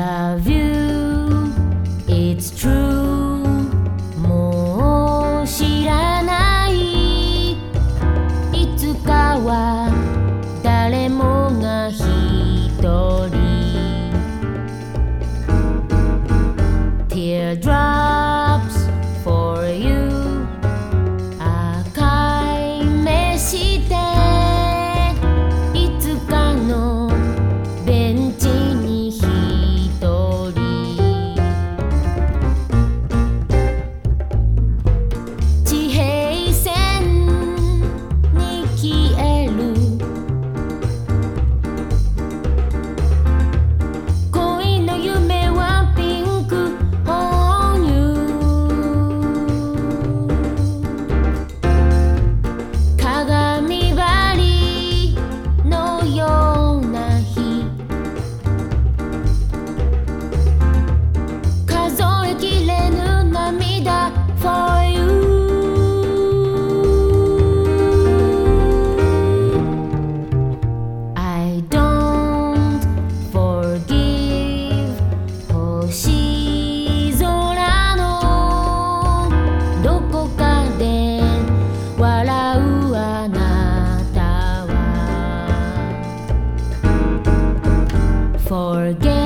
love you It's true もう知らないいつかは誰もが一人 Teardrop forget.